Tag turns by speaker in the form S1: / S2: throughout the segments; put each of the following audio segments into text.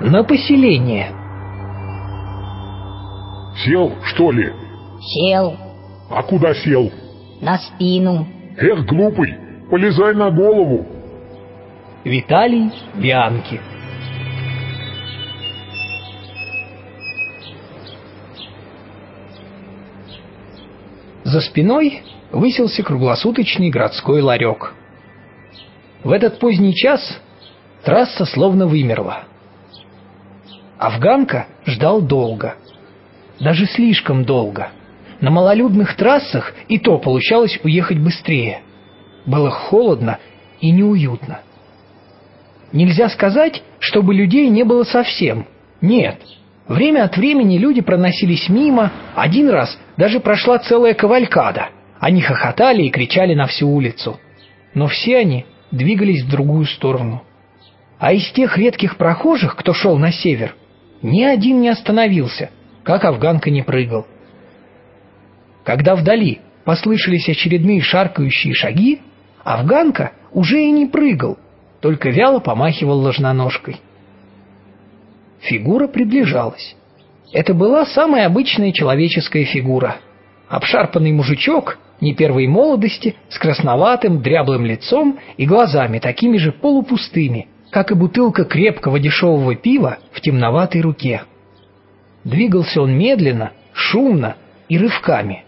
S1: На поселение.
S2: Сел, что ли?
S3: Сел
S2: А куда сел?
S3: на спину.
S2: Эх, глупый, полезай на голову.
S1: Виталий Бианки. За спиной высился круглосуточный городской ларек. В этот поздний час трасса словно вымерла. Афганка ждал долго. Даже слишком долго. На малолюдных трассах и то получалось уехать быстрее. Было холодно и неуютно. Нельзя сказать, чтобы людей не было совсем. Нет. Время от времени люди проносились мимо, один раз даже прошла целая кавалькада. Они хохотали и кричали на всю улицу. Но все они двигались в другую сторону. А из тех редких прохожих, кто шел на север, ни один не остановился, как афганка не прыгал. Когда вдали послышались очередные шаркающие шаги, афганка уже и не прыгал, только вяло помахивал ложноножкой. Фигура приближалась. Это была самая обычная человеческая фигура. Обшарпанный мужичок не первой молодости, с красноватым, дряблым лицом и глазами такими же полупустыми, как и бутылка крепкого дешевого пива в темноватой руке. Двигался он медленно, шумно и рывками.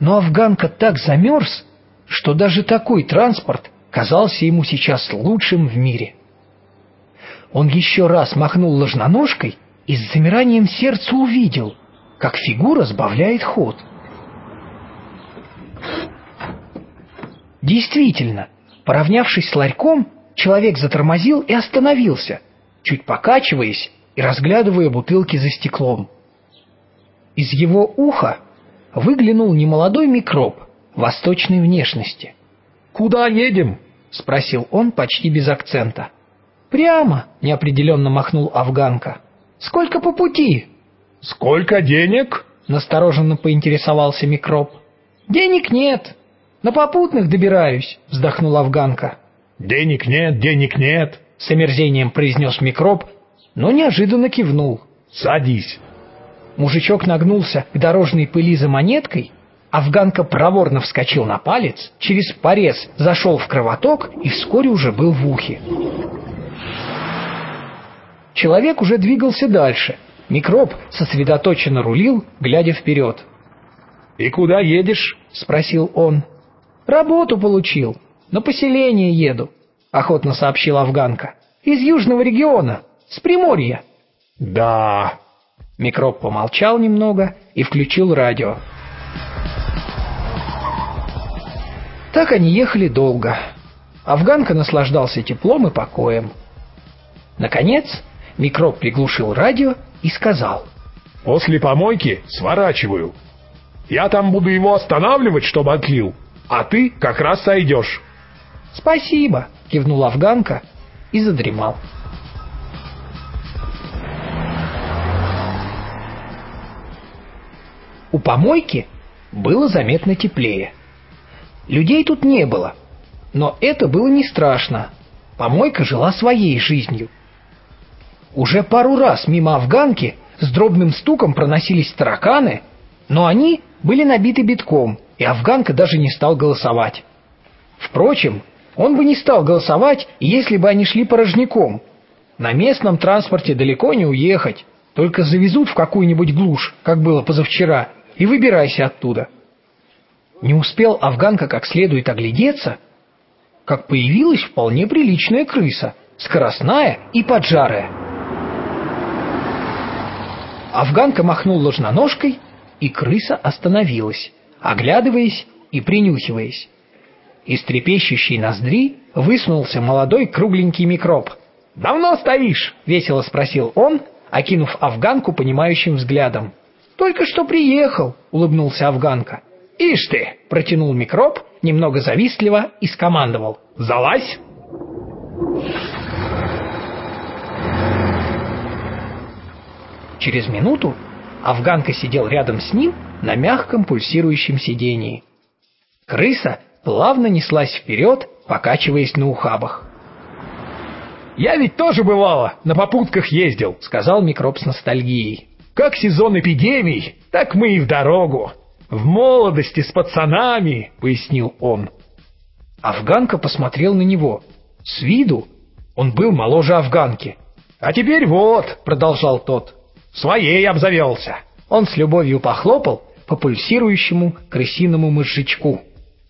S1: Но афганка так замерз, что даже такой транспорт казался ему сейчас лучшим в мире. Он еще раз махнул ложноножкой и с замиранием сердца увидел, как фигура сбавляет ход. Действительно, поравнявшись с ларьком, человек затормозил и остановился, чуть покачиваясь и разглядывая бутылки за стеклом. Из его уха выглянул немолодой микроб восточной внешности. «Куда едем?» — спросил он почти без акцента. «Прямо», — неопределенно махнул афганка. «Сколько по пути?»
S2: Сколько денег?
S1: Настороженно поинтересовался микроб. «Денег нет. На попутных добираюсь», — вздохнула афганка.
S2: Денег нет, денег нет.
S1: С омерзением произнес микроб, но неожиданно кивнул.
S2: Садись.
S1: Мужичок нагнулся к дорожной пыли за монеткой, афганка проворно вскочил на палец, через порез зашел в кровоток и вскоре уже был в ухе. Человек уже двигался дальше. Микроб сосредоточенно рулил, глядя вперед.
S2: И куда едешь?
S1: — спросил он. «Работу получил. На поселение еду», — охотно сообщила афганка. «Из южного региона, с Приморья».
S2: Да.
S1: Микроб помолчал немного и включил радио. Так они ехали долго. Афганка наслаждался теплом и покоем. Наконец, микроб приглушил радио и сказал.
S2: После помойки сворачиваю. Я там буду его останавливать, чтобы отлил, а ты как раз сойдешь.
S1: «Спасибо», — кивнула афганка и задремал. У помойки было заметно теплее. Людей тут не было, но это было не страшно. Помойка жила своей жизнью. Уже пару раз мимо афганки с дробным стуком проносились тараканы, но они были набиты битком, и афганка даже не стал голосовать. Впрочем, он бы не стал голосовать, если бы они шли порожняком. На местном транспорте далеко не уехать, только завезут в какую-нибудь глушь, как было позавчера, и выбирайся оттуда. Не успел афганка как следует оглядеться, как появилась вполне приличная крыса, скоростная и поджарая. Афганка махнул ложноножкой, и крыса остановилась, оглядываясь и принюхиваясь. Из трепещущей ноздри высунулся молодой кругленький микроб. «Давно стоишь?» — весело спросил он, окинув афганку понимающим взглядом. «Только что приехал», — улыбнулся афганка. «Ишь ты!» — протянул микроб, немного завистливо и скомандовал. «Залазь!» Через минуту афганка сидел рядом с ним на мягком пульсирующем сидении. Крыса плавно неслась вперед, покачиваясь на ухабах.
S2: «Я ведь тоже бывало, на попутках ездил», — сказал микроб с ностальгией. «Как сезон эпидемий, так мы и в дорогу. В молодости с пацанами», — пояснил он.
S1: Афганка посмотрел на него. С виду он был моложе афганки.
S2: «А теперь вот», — продолжал тот, — «своей обзавелся».
S1: Он с любовью похлопал по пульсирующему крысиному мозжечку.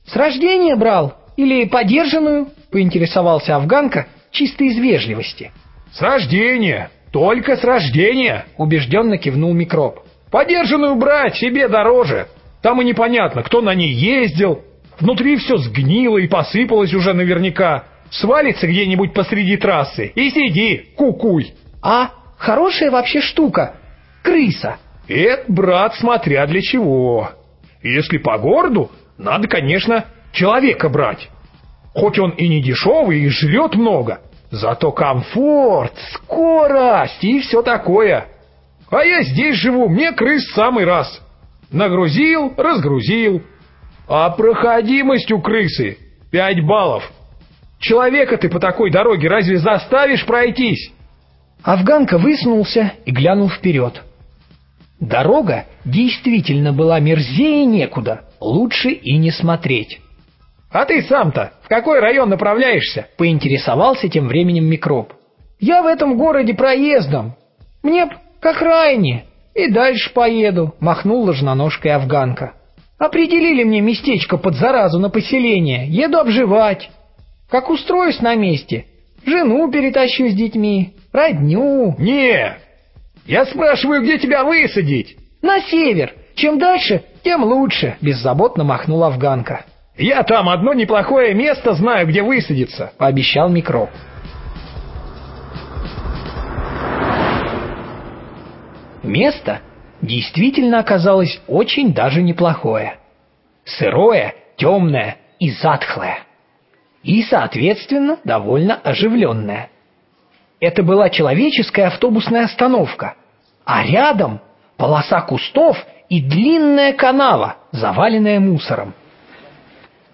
S1: «С рождения брал? Или подержанную?» — поинтересовался афганка чисто из вежливости.
S2: «С рождения! Только с рождения!» — убежденно кивнул микроб. «Подержанную брать себе дороже. Там и непонятно, кто на ней ездил. Внутри все сгнило и посыпалось уже наверняка. Свалится где-нибудь посреди трассы и сиди, кукуй.
S1: А хорошая вообще штука. Крыса.
S2: Это, брат, смотря для чего. Если по городу, надо, конечно, человека брать. Хоть он и не дешевый, и жрет много, зато комфорт, скорость и все такое. А я здесь живу, мне крыс самый раз. Нагрузил, разгрузил. А проходимость у крысы пять баллов. Человека ты по такой дороге разве заставишь пройтись?
S1: Афганка высунулся и глянул вперед. Дорога действительно была мерзее некуда, лучше и не смотреть.
S2: «А ты сам-то в какой район направляешься?» — поинтересовался тем временем микроб.
S1: «Я в этом городе проездом. Мне б к окраине и дальше поеду», — махнул ложноножкой афганка. «Определили мне местечко под заразу на поселение, еду обживать. Как устроюсь на месте, жену перетащу с детьми, родню».
S2: «Не, я спрашиваю, где тебя высадить?»
S1: «На север. Чем дальше, тем лучше», — беззаботно махнула афганка.
S2: «Я там одно неплохое место знаю, где высадиться», — пообещал микроб.
S1: Место действительно оказалось очень даже неплохое. Сырое, темное и затхлое. И, соответственно, довольно оживленное. Это была человеческая автобусная остановка, а рядом полоса кустов и длинная канава, заваленная мусором.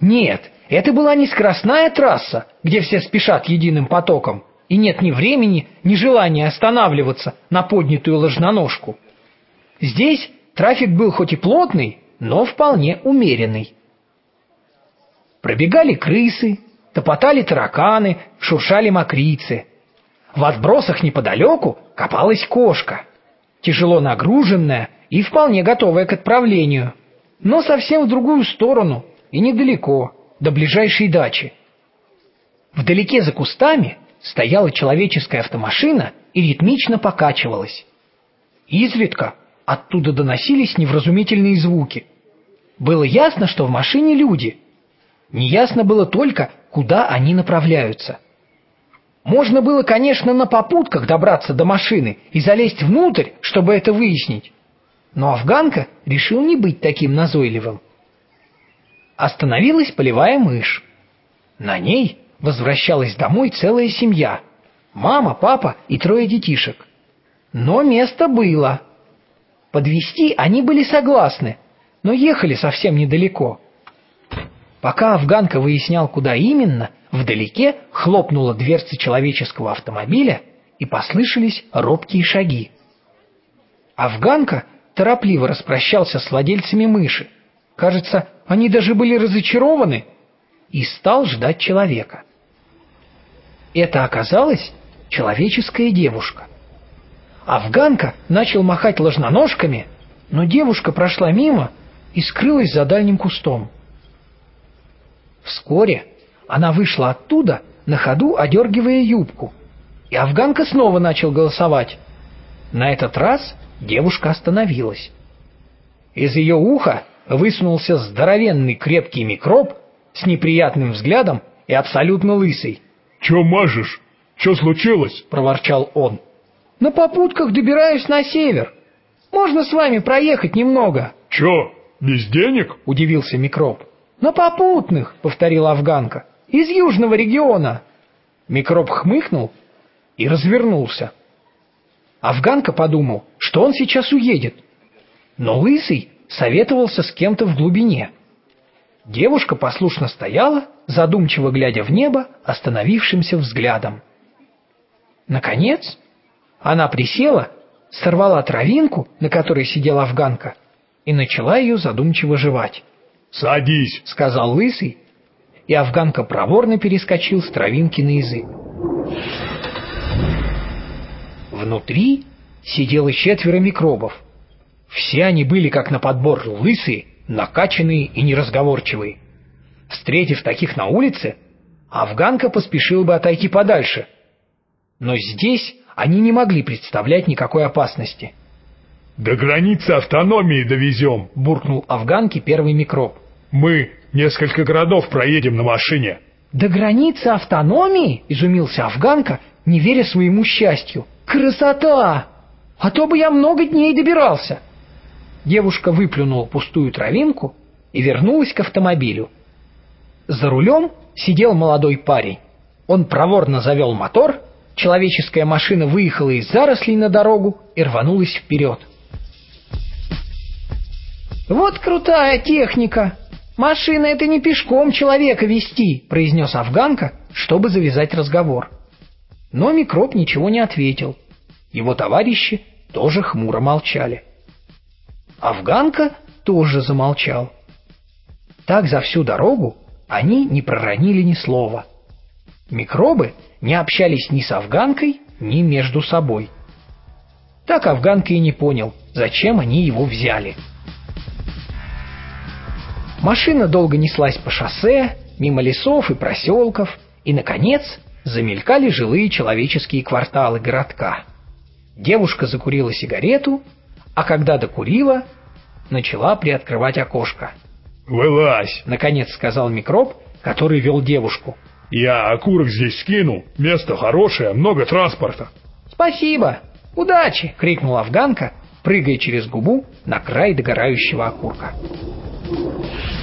S1: Нет, это была не скоростная трасса, где все спешат единым потоком, и нет ни времени, ни желания останавливаться на поднятую ложноножку. Здесь трафик был хоть и плотный, но вполне умеренный. Пробегали крысы, топотали тараканы, шуршали мокрицы. В отбросах неподалеку копалась кошка, тяжело нагруженная и вполне готовая к отправлению, но совсем в другую сторону и недалеко, до ближайшей дачи. Вдалеке за кустами стояла человеческая автомашина и ритмично покачивалась. Изредка оттуда доносились невразумительные звуки. Было ясно, что в машине люди. Неясно было только, куда они направляются. Можно было, конечно, на попутках добраться до машины и залезть внутрь, чтобы это выяснить. Но афганка решил не быть таким назойливым. Остановилась полевая мышь. На ней возвращалась домой целая семья. Мама, папа и трое детишек. Но место было. Подвести они были согласны, но ехали совсем недалеко. Пока афганка выяснял, куда именно, вдалеке хлопнула дверца человеческого автомобиля и послышались робкие шаги. Афганка торопливо распрощался с владельцами мыши. Кажется, они даже были разочарованы и стал ждать человека. Это оказалась человеческая девушка. Афганка начал махать ложноножками, но девушка прошла мимо и скрылась за дальним кустом. Вскоре она вышла оттуда, на ходу одергивая юбку, и афганка снова начал голосовать. На этот раз девушка остановилась. Из ее уха высунулся здоровенный крепкий микроб с неприятным взглядом и абсолютно лысый.
S2: «Че мажешь? Че случилось?» — проворчал он.
S1: «На попутках добираюсь на север. Можно с вами проехать немного?»
S2: «Че, без денег?»
S1: — удивился микроб. «На попутных», — повторила афганка. «Из южного региона». Микроб хмыкнул и развернулся. Афганка подумал, что он сейчас уедет. Но Лысый советовался с кем-то в глубине. Девушка послушно стояла, задумчиво глядя в небо остановившимся взглядом. Наконец, она присела, сорвала травинку, на которой сидела афганка, и начала ее задумчиво жевать.
S2: «Садись», —
S1: сказал лысый, и афганка проворно перескочил с травинки на язык. Внутри сидело четверо микробов. Все они были как на подбор лысые, накачанные и неразговорчивые. Встретив таких на улице, афганка поспешила бы отойти подальше. Но здесь они не могли представлять никакой опасности.
S2: «До границы автономии довезем», —
S1: буркнул афганке первый микроб.
S2: «Мы несколько городов проедем на машине».
S1: «До границы автономии?» — изумился афганка, не веря своему счастью. «Красота! А то бы я много дней добирался!» Девушка выплюнула пустую травинку и вернулась к автомобилю. За рулем сидел молодой парень. Он проворно завел мотор, человеческая машина выехала из зарослей на дорогу и рванулась вперед. «Вот крутая техника! Машина — это не пешком человека вести», — произнес афганка, чтобы завязать разговор. Но микроб ничего не ответил. Его товарищи тоже хмуро молчали. Афганка тоже замолчал. Так за всю дорогу они не проронили ни слова. Микробы не общались ни с афганкой, ни между собой. Так афганка и не понял, зачем они его взяли. Машина долго неслась по шоссе, мимо лесов и проселков, и, наконец, замелькали жилые человеческие кварталы городка. Девушка закурила сигарету а когда докурила, начала приоткрывать окошко.
S2: «Вылазь!»
S1: — наконец сказал микроб, который вел девушку.
S2: «Я окурок здесь скину, место хорошее, много транспорта».
S1: «Спасибо! Удачи!» — крикнула афганка, прыгая через губу на край догорающего окурка. Thank you.